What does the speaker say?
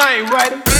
I ain't writing.